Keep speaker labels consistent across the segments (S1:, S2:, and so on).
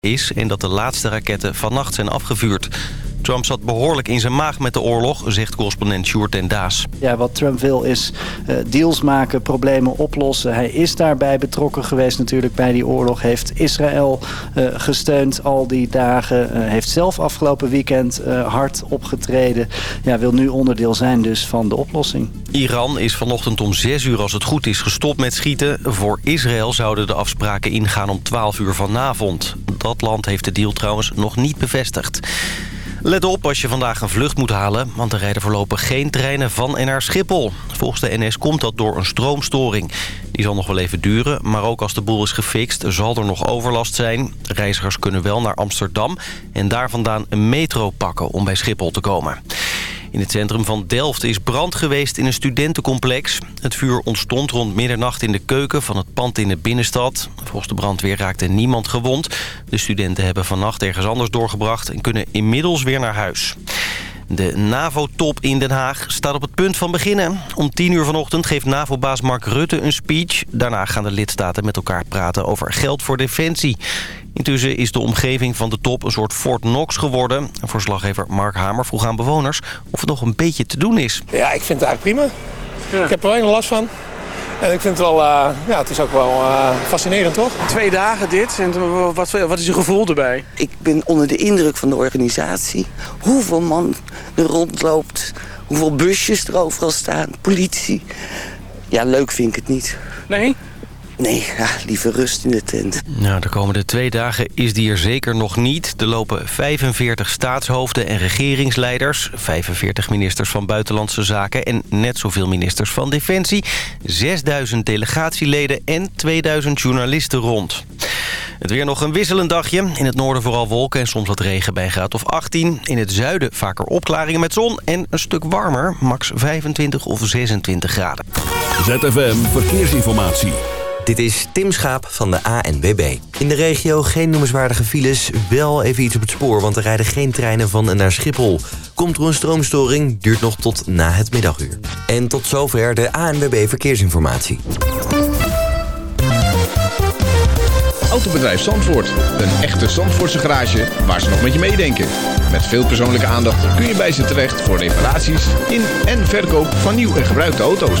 S1: is en dat de laatste raketten vannacht zijn afgevuurd. Trump zat behoorlijk in zijn maag met de oorlog, zegt correspondent Sjoerd en Daas.
S2: Ja, wat Trump wil is uh, deals maken, problemen oplossen. Hij is daarbij betrokken geweest natuurlijk bij die oorlog. Heeft Israël uh, gesteund al die dagen. Uh, heeft zelf afgelopen weekend hard opgetreden. Ja, wil nu onderdeel zijn dus van de oplossing.
S1: Iran is vanochtend om 6 uur als het goed is gestopt met schieten. Voor Israël zouden de afspraken ingaan om 12 uur vanavond. Dat land heeft de deal trouwens nog niet bevestigd. Let op als je vandaag een vlucht moet halen, want er rijden voorlopig geen treinen van en naar Schiphol. Volgens de NS komt dat door een stroomstoring. Die zal nog wel even duren, maar ook als de boel is gefixt zal er nog overlast zijn. Reizigers kunnen wel naar Amsterdam en daar vandaan een metro pakken om bij Schiphol te komen. In het centrum van Delft is brand geweest in een studentencomplex. Het vuur ontstond rond middernacht in de keuken van het pand in de binnenstad. Volgens de brandweer raakte niemand gewond. De studenten hebben vannacht ergens anders doorgebracht... en kunnen inmiddels weer naar huis. De NAVO-top in Den Haag staat op het punt van beginnen. Om 10 uur vanochtend geeft NAVO-baas Mark Rutte een speech. Daarna gaan de lidstaten met elkaar praten over geld voor defensie. Intussen is de omgeving van de top een soort Fort Knox geworden. Verslaggever Mark Hamer vroeg aan bewoners of het nog een beetje te doen is.
S3: Ja, ik vind het eigenlijk prima. Ja. Ik heb er alleen last van. En ik vind het wel, uh, ja, het is ook wel uh, fascinerend, toch?
S4: Twee dagen dit. En wat, wat is je gevoel erbij?
S5: Ik ben onder de indruk van de organisatie. Hoeveel man er rondloopt. Hoeveel busjes er overal staan. Politie. Ja, leuk vind ik het niet.
S4: Nee?
S5: Nee, ja, liever rust in de tent.
S1: Nou, de komende twee dagen is die er zeker nog niet. Er lopen 45 staatshoofden en regeringsleiders... 45 ministers van Buitenlandse Zaken... en net zoveel ministers van Defensie... 6000 delegatieleden en 2000 journalisten rond. Het weer nog een wisselend dagje. In het noorden vooral wolken en soms wat regen bij een graad of 18. In het zuiden vaker opklaringen met zon en een stuk warmer. Max 25 of 26 graden.
S6: ZFM Verkeersinformatie.
S7: Dit is Tim Schaap van de ANBB. In de regio geen noemenswaardige files, wel even iets op het spoor... want er rijden geen treinen van en naar Schiphol. Komt er een stroomstoring, duurt nog tot na het middaguur. En tot zover de ANBB Verkeersinformatie.
S8: Autobedrijf Zandvoort. Een echte Zandvoortse garage waar ze nog met je meedenken. Met veel persoonlijke aandacht kun je bij ze terecht... voor reparaties in en verkoop van nieuw en gebruikte auto's.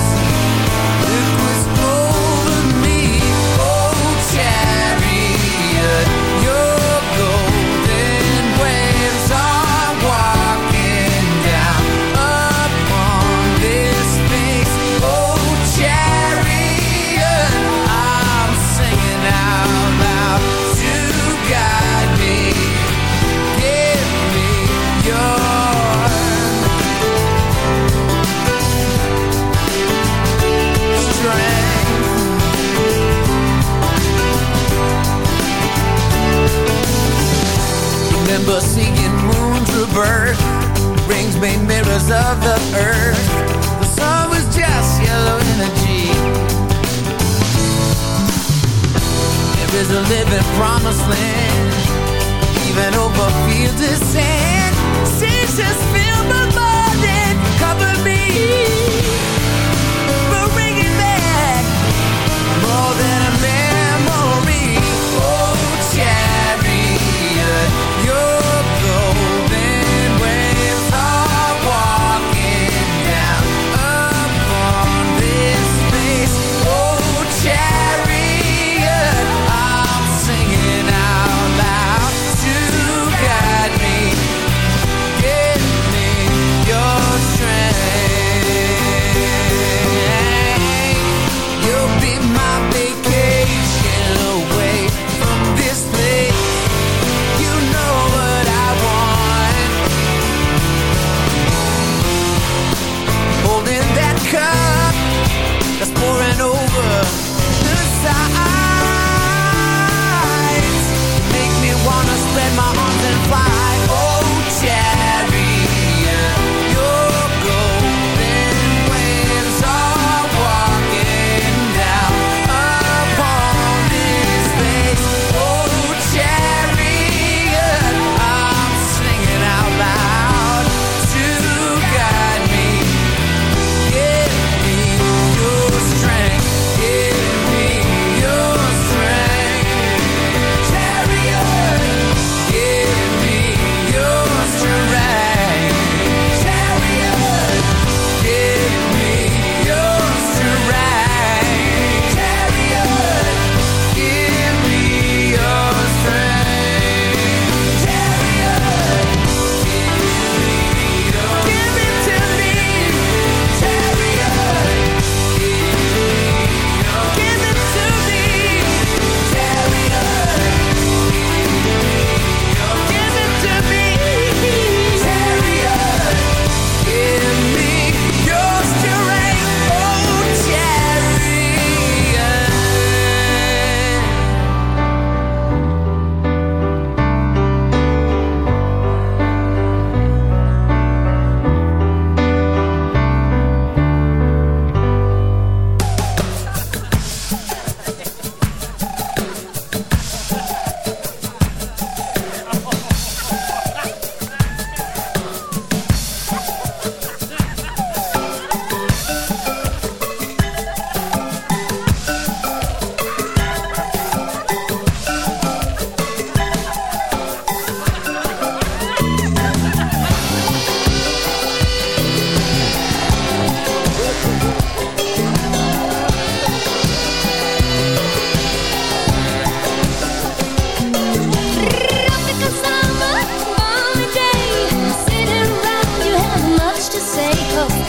S9: say, cause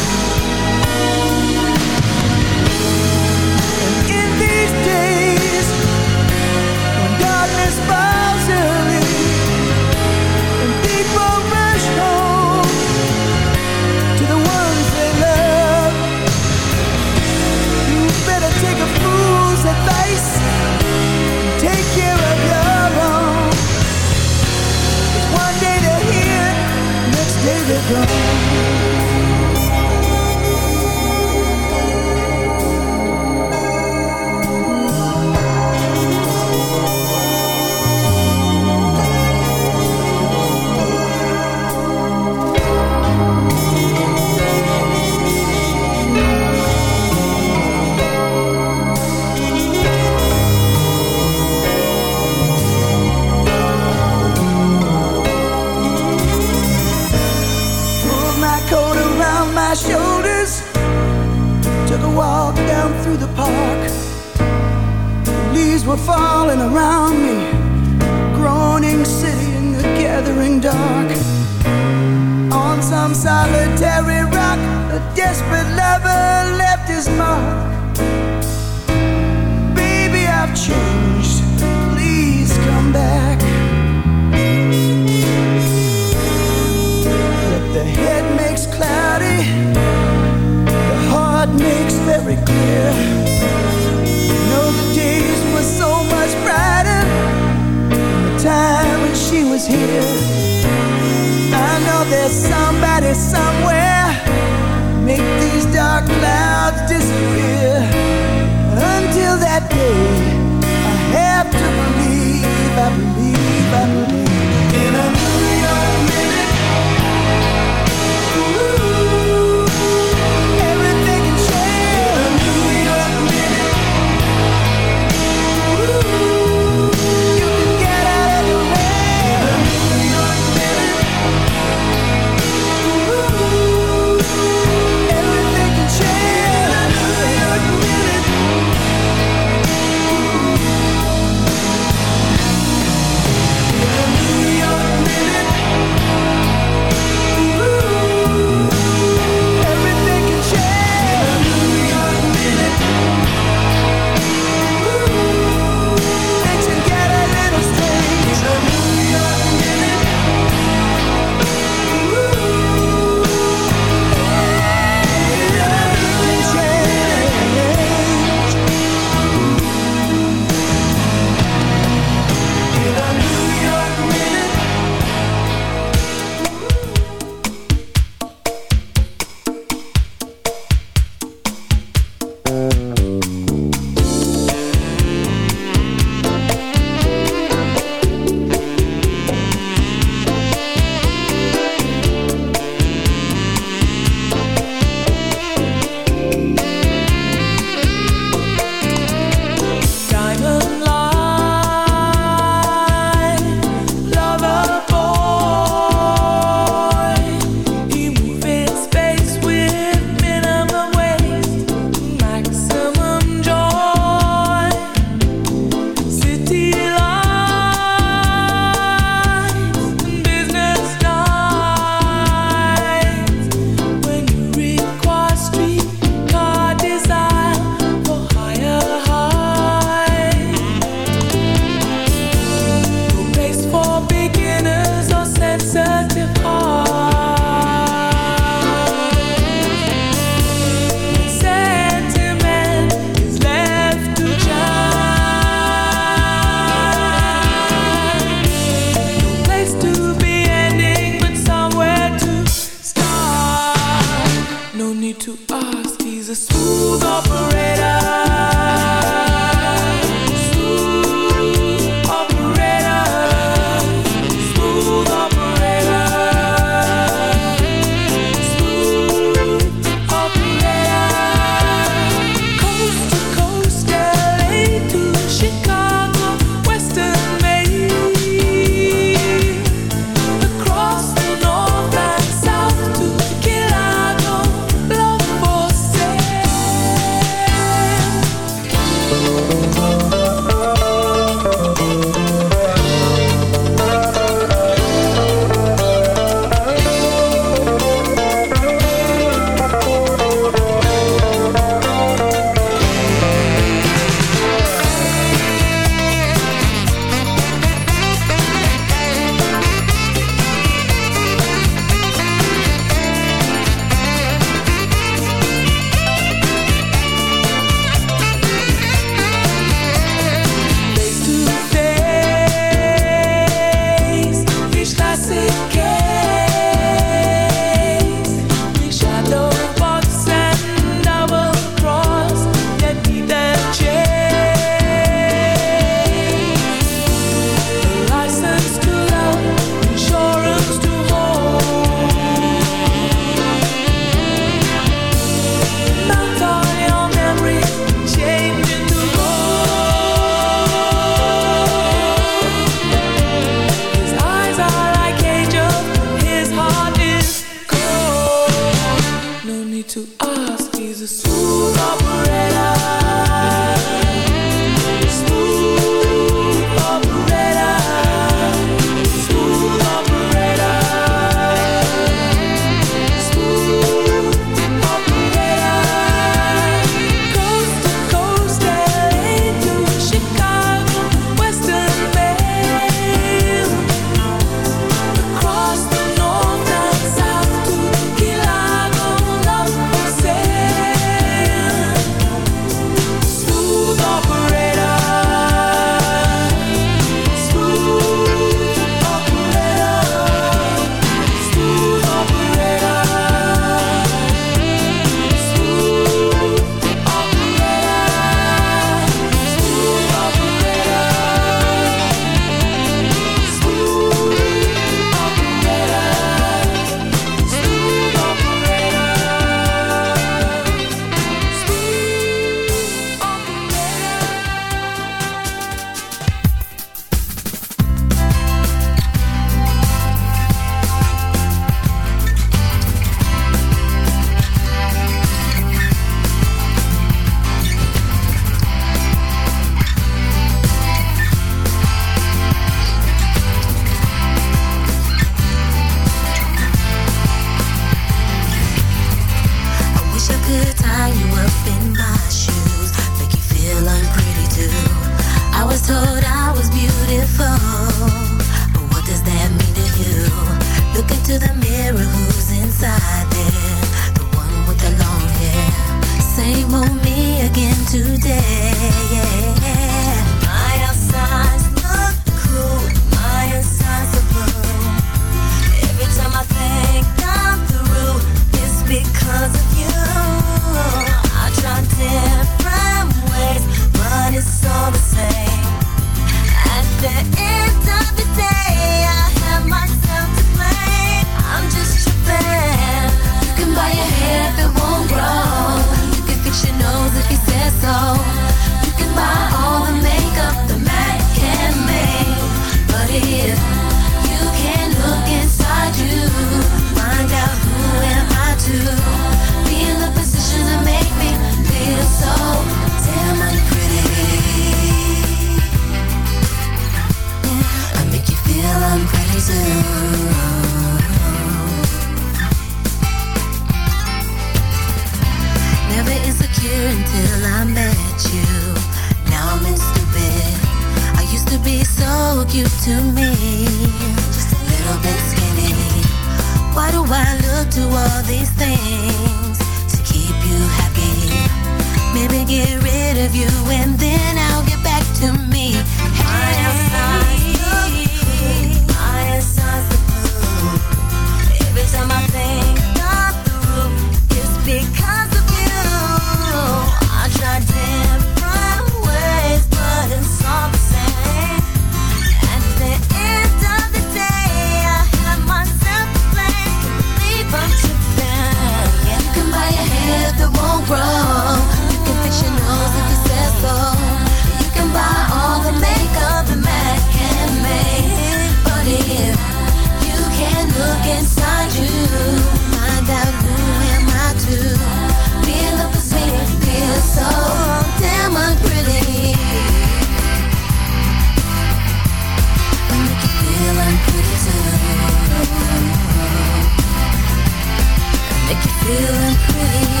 S10: feeling pretty.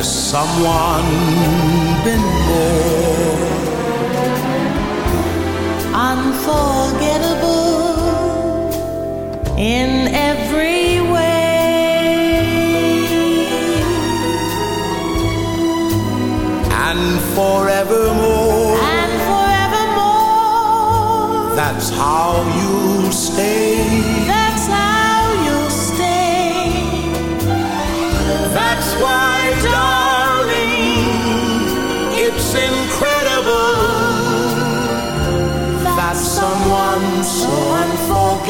S11: Has someone been born
S9: unforgettable in every way
S11: and forevermore?
S9: And forevermore,
S11: that's how you'll stay.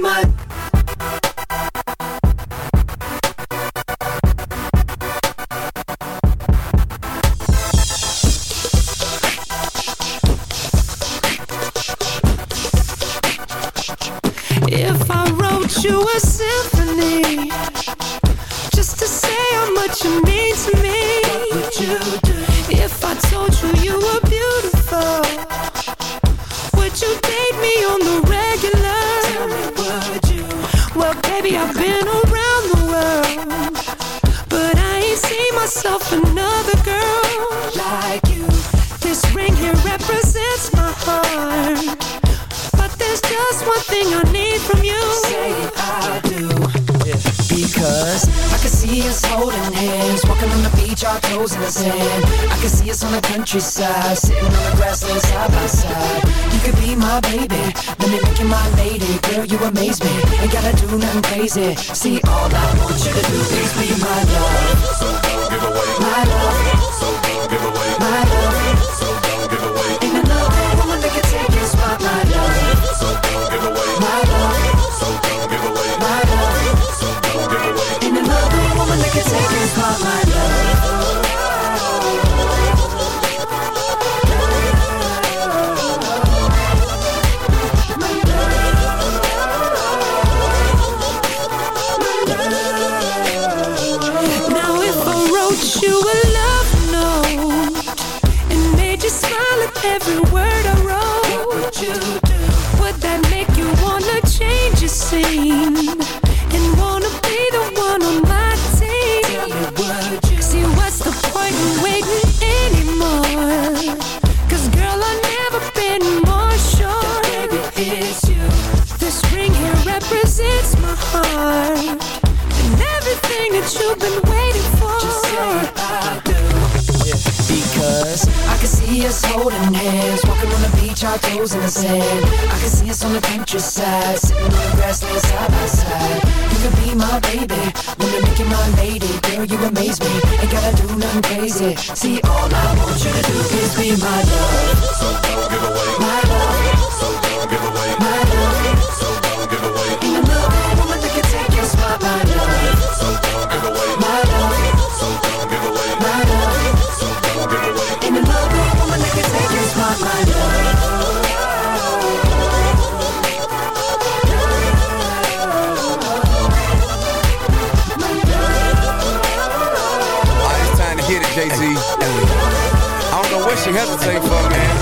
S12: My.
S13: Crazy.
S9: In
S13: the sand. I can see us on the countryside, sitting on the grassland side by side. You could be my baby, wanna make you my lady. Girl, you amaze me, ain't gotta do nothing crazy. See, all I want you to do is be my love. So don't give away my
S14: She hesitate for, man.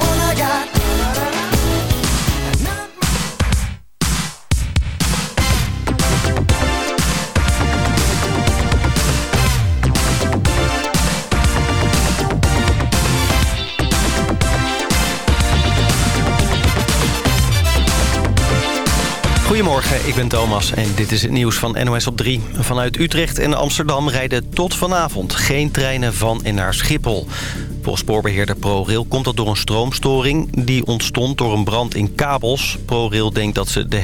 S1: Goedemorgen, ik ben Thomas en dit is het nieuws van NOS op 3. Vanuit Utrecht en Amsterdam rijden tot vanavond geen treinen van en naar Schiphol. Volgens spoorbeheerder ProRail komt dat door een stroomstoring. Die ontstond door een brand in kabels. ProRail denkt dat ze de